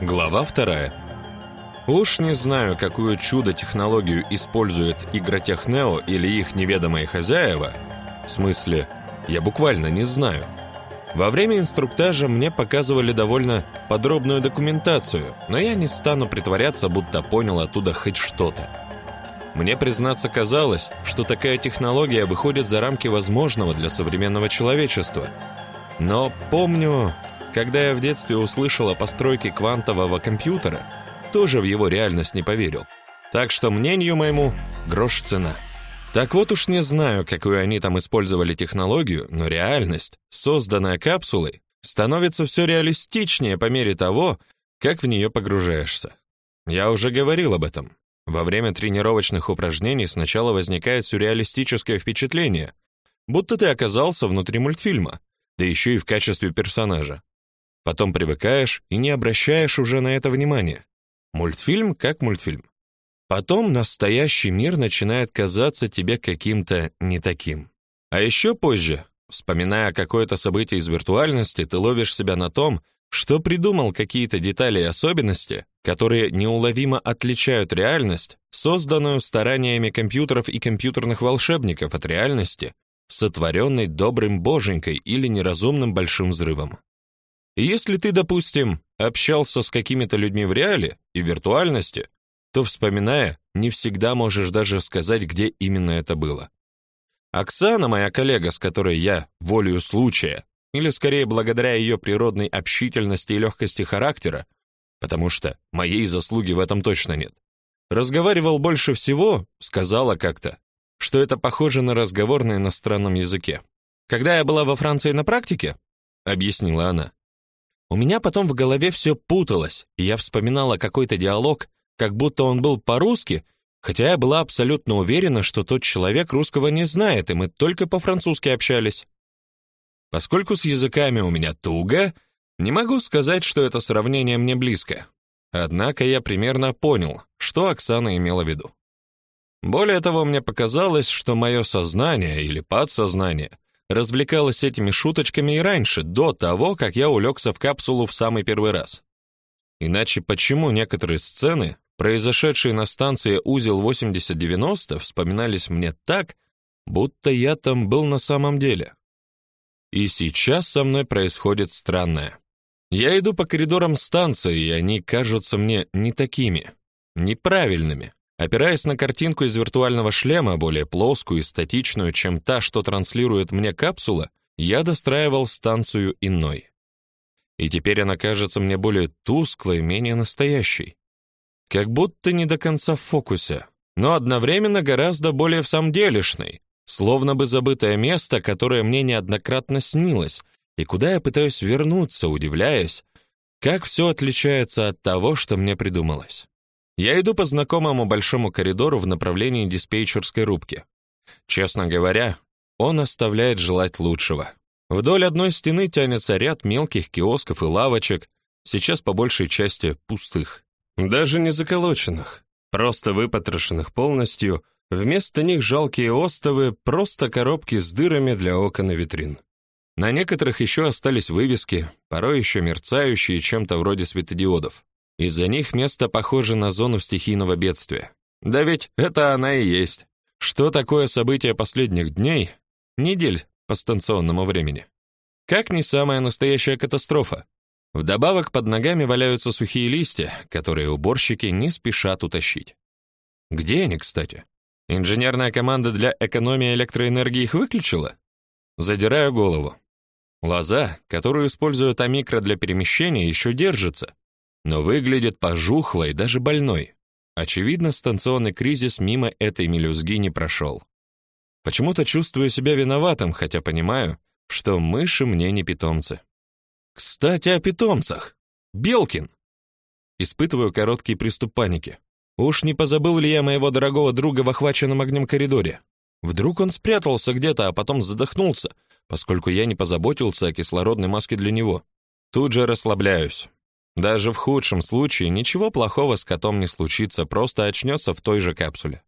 Глава вторая. Уж не знаю, какую чудо-технологию использует Игротехнео или их неведомые хозяева. В смысле, я буквально не знаю. Во время инструктажа мне показывали довольно подробную документацию, но я не стану притворяться, будто понял оттуда хоть что-то. Мне, признаться, казалось, что такая технология выходит за рамки возможного для современного человечества. Но помню, когда я в детстве услышал о постройке квантового компьютера, тоже в его реальность не поверил. Так что мнению моему грош цена. Так вот уж не знаю, какую они там использовали технологию, но реальность, созданная капсулой, становится все реалистичнее по мере того, как в нее погружаешься. Я уже говорил об этом. Во время тренировочных упражнений сначала возникает сюрреалистическое впечатление, будто ты оказался внутри мультфильма, да еще и в качестве персонажа. Потом привыкаешь и не обращаешь уже на это внимания. Мультфильм как мультфильм. Потом настоящий мир начинает казаться тебе каким-то не таким. А еще позже, вспоминая какое-то событие из виртуальности, ты ловишь себя на том, что придумал какие-то детали и особенности, которые неуловимо отличают реальность, созданную стараниями компьютеров и компьютерных волшебников от реальности, сотворенной добрым боженькой или неразумным большим взрывом. Если ты, допустим, общался с какими-то людьми в реале и виртуальности, то, вспоминая, не всегда можешь даже сказать, где именно это было. Оксана, моя коллега, с которой я, волею случая, или скорее благодаря ее природной общительности и легкости характера, потому что моей заслуги в этом точно нет, разговаривал больше всего, сказала как-то, что это похоже на разговор на иностранном языке. Когда я была во Франции на практике, объяснила она, у меня потом в голове все путалось, и я вспоминала какой-то диалог, как будто он был по-русски, хотя я была абсолютно уверена, что тот человек русского не знает, и мы только по-французски общались. Поскольку с языками у меня туго, не могу сказать, что это сравнение мне близко. Однако я примерно понял, что Оксана имела в виду. Более того, мне показалось, что мое сознание или подсознание развлекалась этими шуточками и раньше, до того, как я улегся в капсулу в самый первый раз. Иначе почему некоторые сцены, произошедшие на станции Узел 8090, вспоминались мне так, будто я там был на самом деле? И сейчас со мной происходит странное. Я иду по коридорам станции, и они кажутся мне не такими, неправильными. Опираясь на картинку из виртуального шлема, более плоскую и статичную, чем та, что транслирует мне капсула, я достраивал станцию иной. И теперь она кажется мне более тусклой, менее настоящей. Как будто не до конца в фокусе, но одновременно гораздо более в самом делешной, словно бы забытое место, которое мне неоднократно снилось, и куда я пытаюсь вернуться, удивляясь, как все отличается от того, что мне придумалось. Я иду по знакомому большому коридору в направлении диспетчерской рубки. Честно говоря, он оставляет желать лучшего. Вдоль одной стены тянется ряд мелких киосков и лавочек, сейчас по большей части пустых. Даже не заколоченных, просто выпотрошенных полностью, вместо них жалкие остовы, просто коробки с дырами для окон и витрин. На некоторых еще остались вывески, порой еще мерцающие чем-то вроде светодиодов. Из-за них место похоже на зону стихийного бедствия. Да ведь это она и есть. Что такое событие последних дней, недель по станционному времени? Как не самая настоящая катастрофа. Вдобавок под ногами валяются сухие листья, которые уборщики не спешат утащить. Где они, кстати? Инженерная команда для экономии электроэнергии их выключила? Задираю голову. Лоза, которую используют Амикро для перемещения, еще держится, но выглядит пожухлой, даже больной. Очевидно, станционный кризис мимо этой мелюзги не прошел. Почему-то чувствую себя виноватым, хотя понимаю, что мыши мне не питомцы. Кстати, о питомцах. Белкин. Испытываю короткий приступ паники. Уж не позабыл ли я моего дорогого друга в охваченном огнем коридоре? Вдруг он спрятался где-то, а потом задохнулся, поскольку я не позаботился о кислородной маске для него. Тут же расслабляюсь. Даже в худшем случае ничего плохого с котом не случится, просто очнется в той же капсуле.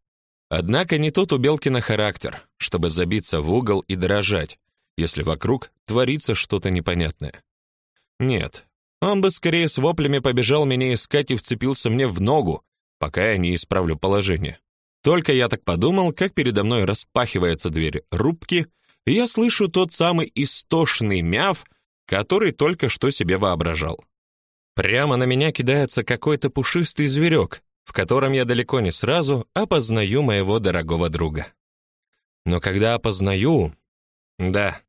Однако не тот у Белкина характер, чтобы забиться в угол и дрожать, если вокруг творится что-то непонятное. Нет, Он бы скорее с воплями побежал меня искать и вцепился мне в ногу, пока я не исправлю положение. Только я так подумал, как передо мной распахивается дверь рубки, и я слышу тот самый истошный мяв, который только что себе воображал. Прямо на меня кидается какой-то пушистый зверек, в котором я далеко не сразу опознаю моего дорогого друга. Но когда опознаю... Да,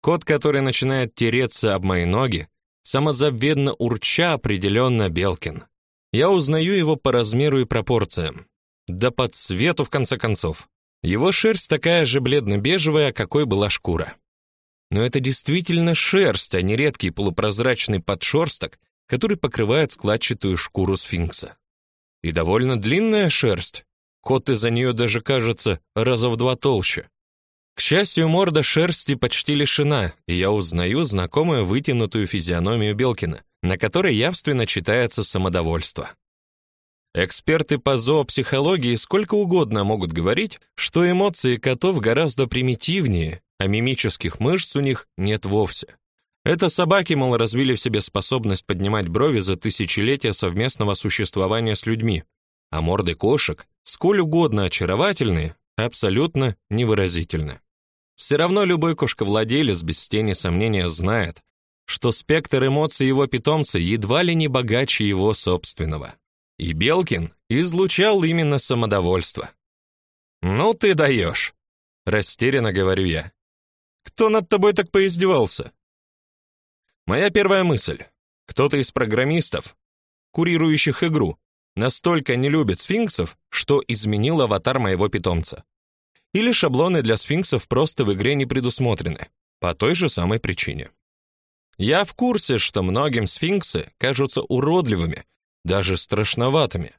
кот, который начинает тереться об мои ноги, самозабвенно урча определенно Белкин. Я узнаю его по размеру и пропорциям. Да по цвету, в конце концов. Его шерсть такая же бледно-бежевая, какой была шкура. Но это действительно шерсть, а не редкий полупрозрачный подшерсток, который покрывает складчатую шкуру сфинкса. И довольно длинная шерсть. Кот из-за нее даже кажется раза в два толще. К счастью, морда шерсти почти лишена, и я узнаю знакомую вытянутую физиономию Белкина, на которой явственно читается самодовольство. Эксперты по зоопсихологии сколько угодно могут говорить, что эмоции котов гораздо примитивнее, а мимических мышц у них нет вовсе. Это собаки, мол, развили в себе способность поднимать брови за тысячелетия совместного существования с людьми, а морды кошек, сколь угодно очаровательные, абсолютно невыразительны. Все равно любой кошковладелец без тени сомнения знает, что спектр эмоций его питомца едва ли не богаче его собственного. И Белкин излучал именно самодовольство. «Ну ты даешь!» — растерянно говорю я. «Кто над тобой так поиздевался?» Моя первая мысль. Кто-то из программистов, курирующих игру, настолько не любит сфинксов, что изменил аватар моего питомца. Или шаблоны для сфинксов просто в игре не предусмотрены, по той же самой причине. Я в курсе, что многим сфинксы кажутся уродливыми, даже страшноватыми.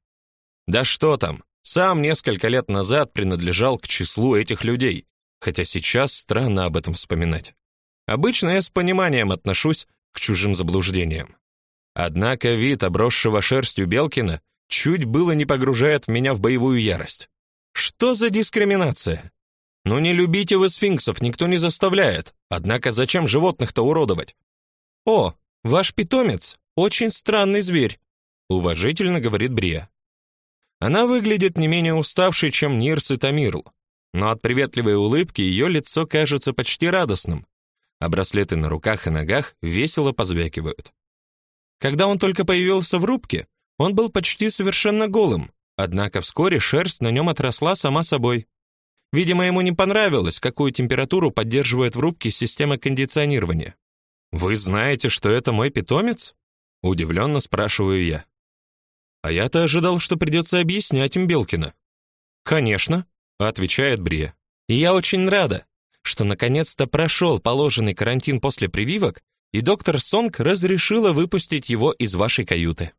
Да что там, сам несколько лет назад принадлежал к числу этих людей, хотя сейчас странно об этом вспоминать. Обычно я с пониманием отношусь к чужим заблуждениям. Однако вид обросшего шерстью Белкина чуть было не погружает меня в боевую ярость. Что за дискриминация? Ну не любите вы сфинксов, никто не заставляет. Однако зачем животных-то уродовать? О, ваш питомец очень странный зверь, уважительно говорит Брия. Она выглядит не менее уставшей, чем Нирс и Тамирл, но от приветливой улыбки ее лицо кажется почти радостным, а браслеты на руках и ногах весело позвякивают. Когда он только появился в рубке, он был почти совершенно голым, Однако вскоре шерсть на нем отросла сама собой. Видимо, ему не понравилось, какую температуру поддерживает в рубке система кондиционирования. Вы знаете, что это мой питомец? удивленно спрашиваю я. А я-то ожидал, что придется объяснять им Белкина. Конечно, отвечает Брия. И я очень рада, что наконец-то прошел положенный карантин после прививок, и доктор Сонг разрешила выпустить его из вашей каюты.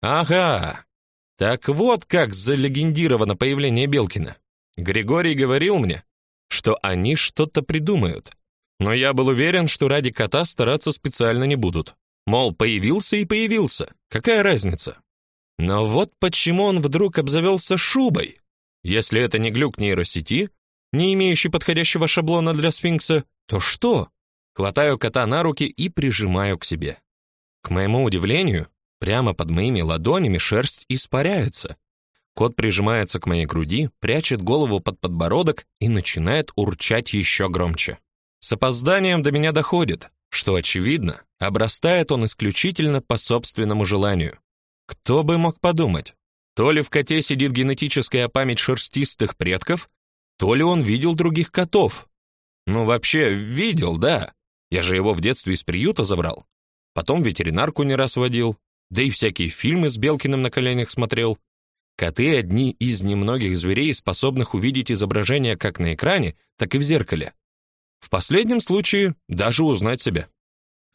Ага, так вот как залегендировано появление Белкина. Григорий говорил мне, что они что-то придумают. Но я был уверен, что ради кота стараться специально не будут. Мол, появился и появился. Какая разница? Но вот почему он вдруг обзавелся шубой? Если это не глюк нейросети, не имеющий подходящего шаблона для сфинкса, то что? Хватаю кота на руки и прижимаю к себе. К моему удивлению, Прямо под моими ладонями шерсть испаряется. Кот прижимается к моей груди, прячет голову под подбородок и начинает урчать еще громче. С опозданием до меня доходит, что очевидно, обрастает он исключительно по собственному желанию. Кто бы мог подумать? То ли в коте сидит генетическая память шерстистых предков, то ли он видел других котов. Ну вообще видел, да. Я же его в детстве из приюта забрал. Потом ветеринарку не раз водил, да и всякие фильмы с Белкиным на коленях смотрел. Коты одни из немногих зверей, способных увидеть изображение как на экране, так и в зеркале. В последнем случае даже узнать себя.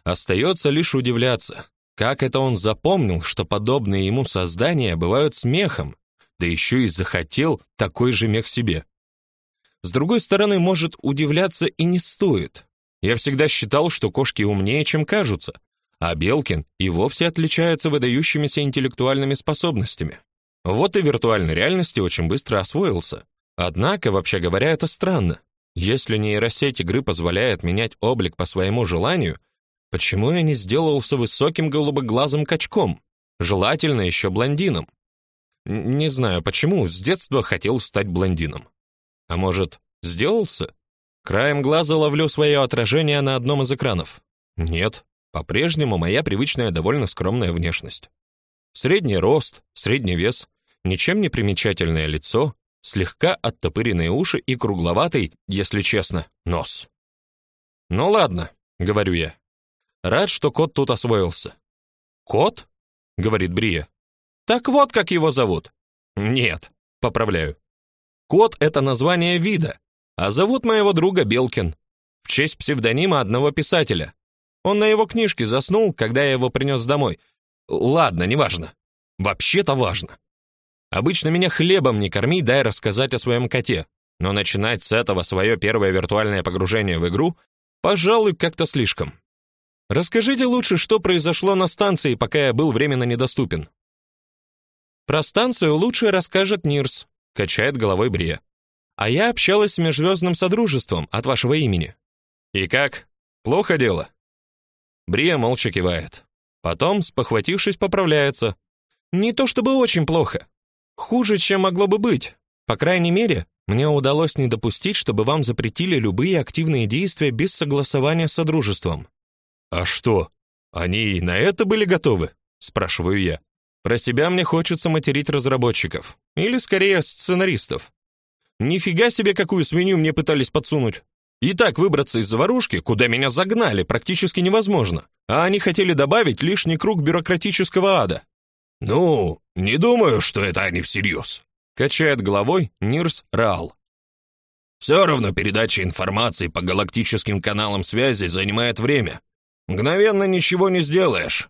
Остается лишь удивляться, как это он запомнил, что подобные ему создания бывают смехом, да еще и захотел такой же мех себе. С другой стороны, может, удивляться и не стоит. Я всегда считал, что кошки умнее, чем кажутся, а Белкин и вовсе отличается выдающимися интеллектуальными способностями. Вот и в виртуальной реальности очень быстро освоился. Однако, вообще говоря, это странно. Если нейросеть игры позволяет менять облик по своему желанию, почему я не сделался высоким голубоглазым качком, желательно еще блондином? Не знаю почему, с детства хотел стать блондином. А может, сделался? Краем глаза ловлю свое отражение на одном из экранов. Нет, по-прежнему моя привычная довольно скромная внешность. Средний рост, средний вес, ничем не примечательное лицо, слегка оттопыренные уши и кругловатый, если честно, нос. Ну ладно, говорю я. Рад, что кот тут освоился. Кот? говорит Брия. Так вот как его зовут. Нет, поправляю. Кот это название вида, а зовут моего друга Белкин в честь псевдонима одного писателя. Он на его книжке заснул, когда я его принес домой. Ладно, неважно. Вообще-то важно. Обычно меня хлебом не корми, дай рассказать о своем коте. Но начинать с этого свое первое виртуальное погружение в игру, пожалуй, как-то слишком. Расскажите лучше, что произошло на станции, пока я был временно недоступен. Про станцию лучше расскажет Нирс, качает головой Брия. А я общалась с межзвездным содружеством от вашего имени. И как? Плохо дело. Брия молча кивает. Потом, спохватившись, поправляется. Не то чтобы очень плохо. Хуже, чем могло бы быть. По крайней мере, мне удалось не допустить, чтобы вам запретили любые активные действия без согласования с содружеством. А что? Они и на это были готовы? спрашиваю я. Про себя мне хочется материть разработчиков, или скорее сценаристов. Нифига себе, какую свинью мне пытались подсунуть. И так выбраться из заварушки, куда меня загнали, практически невозможно. А они хотели добавить лишний круг бюрократического ада. Ну, не думаю, что это они всерьез», — качает головой Нирс Раал. Все равно передача информации по галактическим каналам связи занимает время. Мгновенно ничего не сделаешь.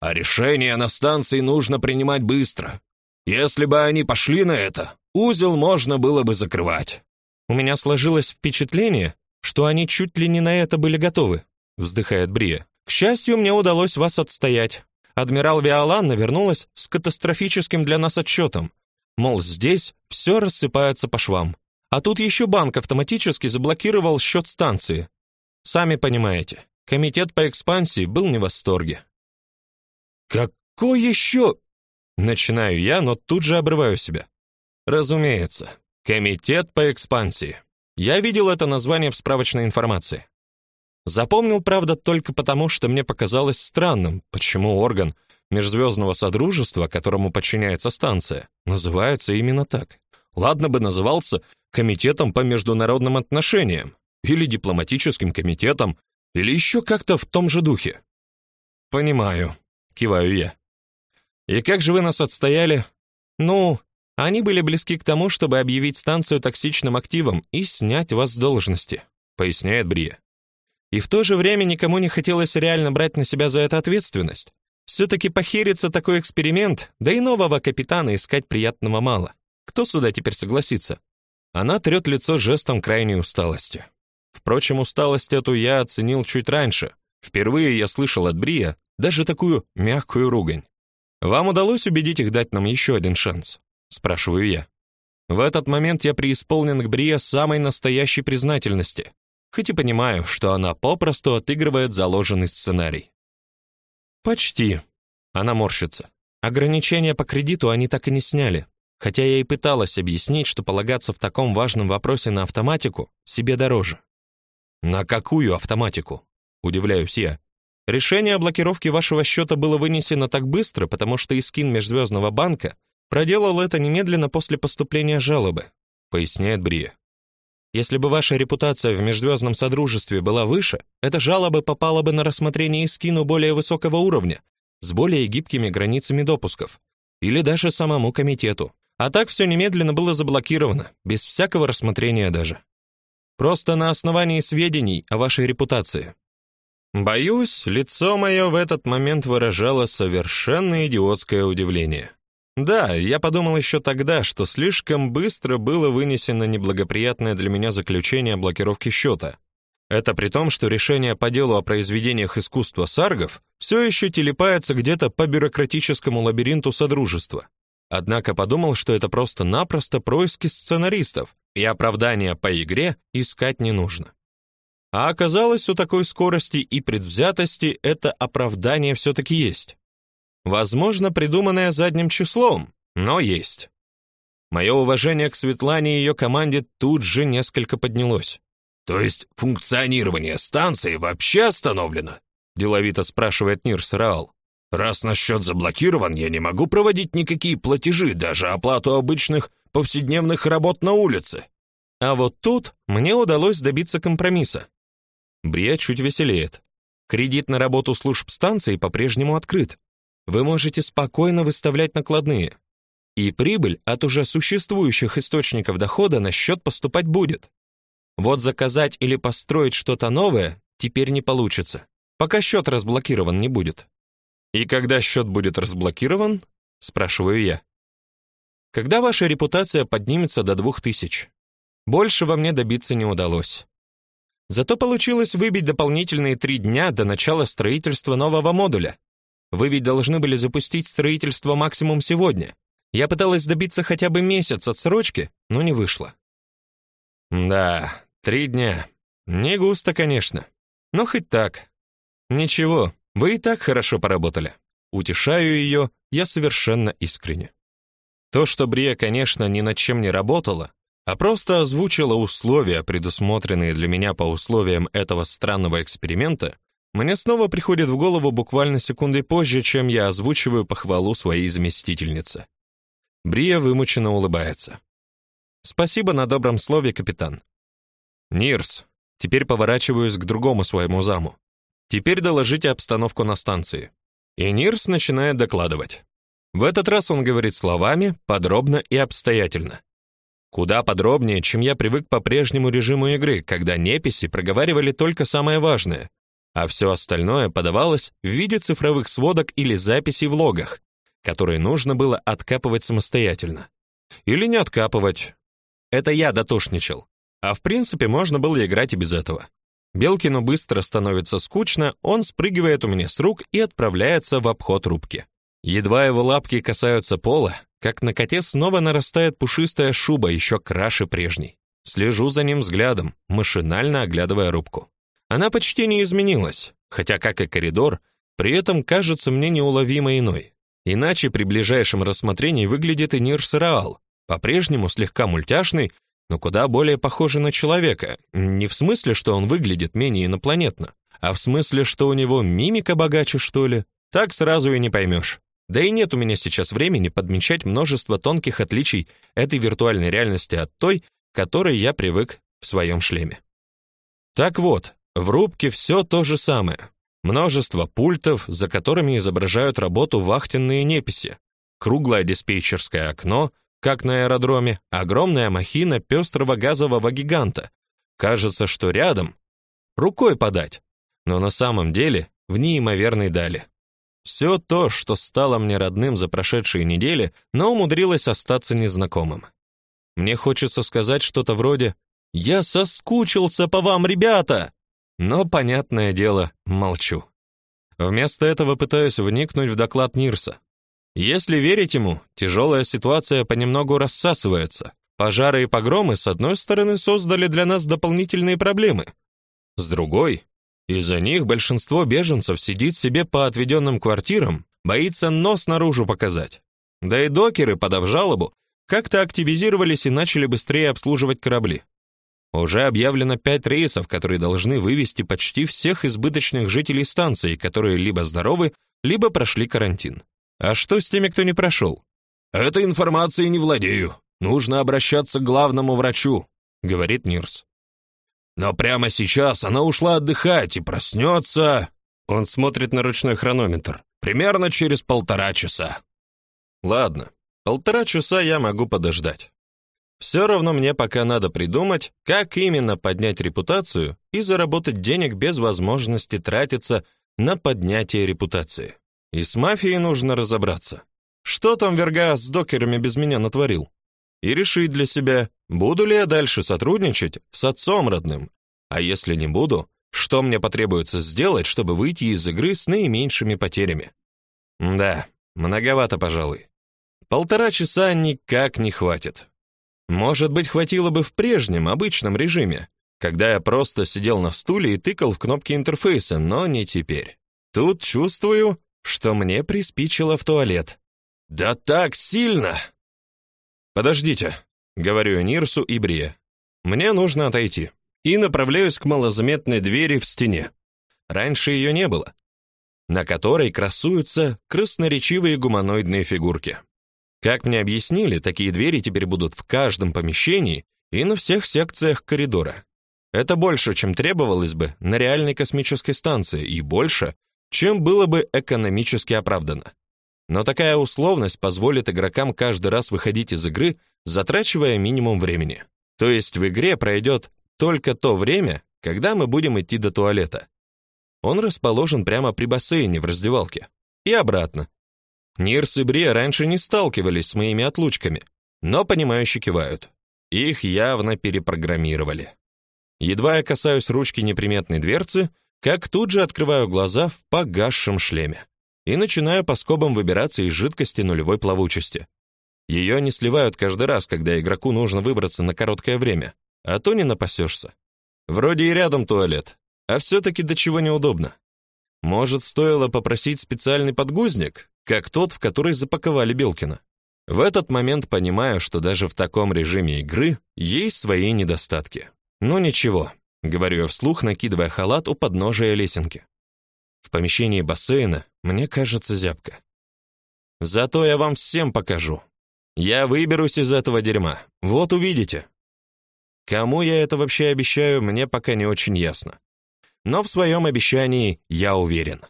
А решение на станции нужно принимать быстро. Если бы они пошли на это, узел можно было бы закрывать. У меня сложилось впечатление, что они чуть ли не на это были готовы, вздыхает Брия. К счастью, мне удалось вас отстоять. Адмирал Виоланна вернулась с катастрофическим для нас отчетом. Мол, здесь все рассыпается по швам. А тут еще банк автоматически заблокировал счет станции. Сами понимаете, комитет по экспансии был не в восторге. Какой еще? Начинаю я, но тут же обрываю себя. Разумеется, комитет по экспансии. Я видел это название в справочной информации. Запомнил, правда, только потому, что мне показалось странным, почему орган межзвездного содружества, которому подчиняется станция, называется именно так. Ладно бы назывался комитетом по международным отношениям или дипломатическим комитетом, или еще как-то в том же духе. Понимаю, киваю я. И как же вы нас отстояли? Ну, они были близки к тому, чтобы объявить станцию токсичным активом и снять вас с должности, поясняет Брия. И в то же время никому не хотелось реально брать на себя за это ответственность. все таки похерится такой эксперимент, да и нового капитана искать приятного мало. Кто сюда теперь согласится? Она трет лицо жестом крайней усталости. Впрочем, усталость эту я оценил чуть раньше. Впервые я слышал от Брия даже такую мягкую ругань. Вам удалось убедить их дать нам еще один шанс, спрашиваю я. В этот момент я преисполнен к Брия самой настоящей признательности, хоть и понимаю, что она попросту отыгрывает заложенный сценарий. Почти. Она морщится. Ограничения по кредиту они так и не сняли, хотя я и пыталась объяснить, что полагаться в таком важном вопросе на автоматику себе дороже. На какую автоматику? Удивляюсь я. Решение о блокировке вашего счета было вынесено так быстро, потому что Искин Межзвездного банка проделал это немедленно после поступления жалобы, поясняет Брия. Если бы ваша репутация в межзвездном содружестве была выше, эта жалоба попала бы на рассмотрение Искину более высокого уровня, с более гибкими границами допусков, или даже самому комитету. А так все немедленно было заблокировано, без всякого рассмотрения даже. Просто на основании сведений о вашей репутации. Боюсь, лицо мое в этот момент выражало совершенно идиотское удивление. Да, я подумал еще тогда, что слишком быстро было вынесено неблагоприятное для меня заключение о блокировке счета. Это при том, что решение по делу о произведениях искусства саргов все еще телепается где-то по бюрократическому лабиринту содружества. Однако подумал, что это просто-напросто происки сценаристов, и оправдания по игре искать не нужно. А оказалось, у такой скорости и предвзятости это оправдание все таки есть. Возможно, придуманное задним числом, но есть. Мое уважение к Светлане и ее команде тут же несколько поднялось. То есть функционирование станции вообще остановлено? деловито спрашивает Нирс Раал. Раз наш счет заблокирован, я не могу проводить никакие платежи, даже оплату обычных повседневных работ на улице. А вот тут мне удалось добиться компромисса. Брия чуть веселеет. Кредит на работу служб станции по-прежнему открыт. Вы можете спокойно выставлять накладные. И прибыль от уже существующих источников дохода на счет поступать будет. Вот заказать или построить что-то новое теперь не получится, пока счет разблокирован не будет. И когда счет будет разблокирован? спрашиваю я. Когда ваша репутация поднимется до двух тысяч. Больше во мне добиться не удалось. Зато получилось выбить дополнительные три дня до начала строительства нового модуля. Вы ведь должны были запустить строительство максимум сегодня. Я пыталась добиться хотя бы месяц отсрочки, но не вышло. Да, три дня. Не густо, конечно. Но хоть так. Ничего, вы и так хорошо поработали. Утешаю ее я совершенно искренне. То, что Брия, конечно, ни над чем не работала, а просто озвучила условия, предусмотренные для меня по условиям этого странного эксперимента, мне снова приходит в голову буквально секундой позже, чем я озвучиваю похвалу своей заместительнице. Брия вымученно улыбается. Спасибо на добром слове, капитан. Нирс, теперь поворачиваюсь к другому своему заму. Теперь доложите обстановку на станции. И Нирс начинает докладывать. В этот раз он говорит словами, подробно и обстоятельно. Куда подробнее, чем я привык по прежнему режиму игры, когда неписи проговаривали только самое важное, а все остальное подавалось в виде цифровых сводок или записей в логах, которые нужно было откапывать самостоятельно. Или не откапывать. Это я дотошничал. А в принципе, можно было играть и без этого. Белкину быстро становится скучно, он спрыгивает у меня с рук и отправляется в обход рубки. Едва его лапки касаются пола, как на коте снова нарастает пушистая шуба, еще краше прежней. Слежу за ним взглядом, машинально оглядывая рубку. Она почти не изменилась, хотя, как и коридор, при этом кажется мне неуловимо иной. Иначе при ближайшем рассмотрении выглядит и Нирс Раал, по-прежнему слегка мультяшный, но куда более похожий на человека, не в смысле, что он выглядит менее инопланетно, а в смысле, что у него мимика богаче, что ли. Так сразу и не поймешь. Да и нет у меня сейчас времени подмечать множество тонких отличий этой виртуальной реальности от той, к которой я привык в своем шлеме. Так вот, в рубке все то же самое. Множество пультов, за которыми изображают работу вахтенные неписи. Круглое диспетчерское окно, как на аэродроме, огромная махина пестрого газового гиганта. Кажется, что рядом, рукой подать. Но на самом деле в неимоверной дали. Все то, что стало мне родным за прошедшие недели, но умудрилось остаться незнакомым. Мне хочется сказать что-то вроде «Я соскучился по вам, ребята!» Но, понятное дело, молчу. Вместо этого пытаюсь вникнуть в доклад Нирса. Если верить ему, тяжелая ситуация понемногу рассасывается. Пожары и погромы, с одной стороны, создали для нас дополнительные проблемы. С другой, из-за них большинство беженцев сидит себе по отведенным квартирам, боится нос наружу показать. Да и докеры, подав жалобу, как-то активизировались и начали быстрее обслуживать корабли. Уже объявлено пять рейсов, которые должны вывести почти всех избыточных жителей станции, которые либо здоровы, либо прошли карантин. А что с теми, кто не прошел? Этой информацией не владею. Нужно обращаться к главному врачу, говорит Нирс. Но прямо сейчас она ушла отдыхать и проснется...» Он смотрит на ручной хронометр. «Примерно через полтора часа». «Ладно, полтора часа я могу подождать. Все равно мне пока надо придумать, как именно поднять репутацию и заработать денег без возможности тратиться на поднятие репутации. И с мафией нужно разобраться. Что там Верга с докерами без меня натворил? И решить для себя, буду ли я дальше сотрудничать с отцом родным. А если не буду, что мне потребуется сделать, чтобы выйти из игры с наименьшими потерями? Да, многовато, пожалуй. Полтора часа никак не хватит. Может быть, хватило бы в прежнем, обычном режиме, когда я просто сидел на стуле и тыкал в кнопки интерфейса, но не теперь. Тут чувствую, что мне приспичило в туалет. Да так сильно. Подождите, говорю Нирсу и Брие. Мне нужно отойти. И направляюсь к малозаметной двери в стене. Раньше ее не было, на которой красуются красноречивые гуманоидные фигурки. Как мне объяснили, такие двери теперь будут в каждом помещении и на всех секциях коридора. Это больше, чем требовалось бы на реальной космической станции, и больше, чем было бы экономически оправдано. Но такая условность позволит игрокам каждый раз выходить из игры, затрачивая минимум времени. То есть в игре пройдет только то время, когда мы будем идти до туалета. Он расположен прямо при бассейне в раздевалке. И обратно. Нирс и Брия раньше не сталкивались с моими отлучками, но понимающе кивают. Их явно перепрограммировали. Едва я касаюсь ручки неприметной дверцы, как тут же открываю глаза в погасшем шлеме и начинаю по скобам выбираться из жидкости нулевой плавучести. Ее не сливают каждый раз, когда игроку нужно выбраться на короткое время, а то не напасешься. Вроде и рядом туалет, а все-таки до чего неудобно. Может, стоило попросить специальный подгузник, как тот, в который запаковали Белкина. В этот момент понимаю, что даже в таком режиме игры есть свои недостатки. Но ничего, говорю я вслух, накидывая халат у подножия лесенки. В помещении бассейна мне кажется зябко. Зато я вам всем покажу. Я выберусь из этого дерьма. Вот увидите. Кому я это вообще обещаю, мне пока не очень ясно. Но в своем обещании я уверен.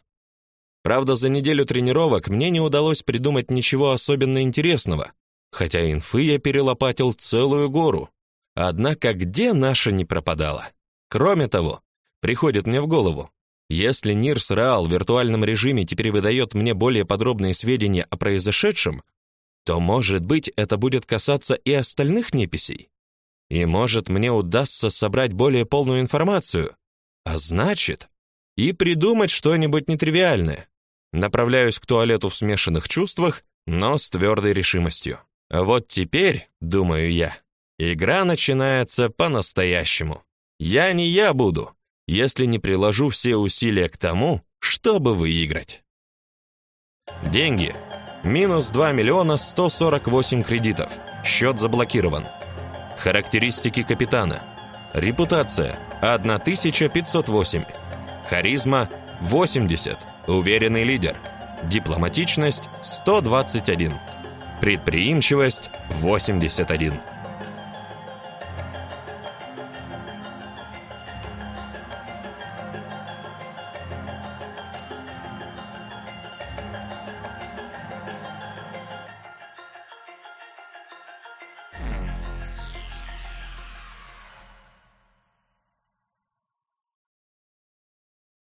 Правда, за неделю тренировок мне не удалось придумать ничего особенно интересного, хотя инфы я перелопатил целую гору. Однако где наша не пропадала? Кроме того, приходит мне в голову, если Нирс Реал в виртуальном режиме теперь выдает мне более подробные сведения о произошедшем, то, может быть, это будет касаться и остальных неписей. И, может, мне удастся собрать более полную информацию, а значит, и придумать что-нибудь нетривиальное. Направляюсь к туалету в смешанных чувствах, но с твердой решимостью. Вот теперь, думаю я, игра начинается по-настоящему. Я не я буду, если не приложу все усилия к тому, чтобы выиграть. Деньги. Минус 2 миллиона 148 кредитов. Счет заблокирован. Характеристики капитана. Репутация 1508. Харизма 80. Уверенный лидер. Дипломатичность 121. Предприимчивость 81.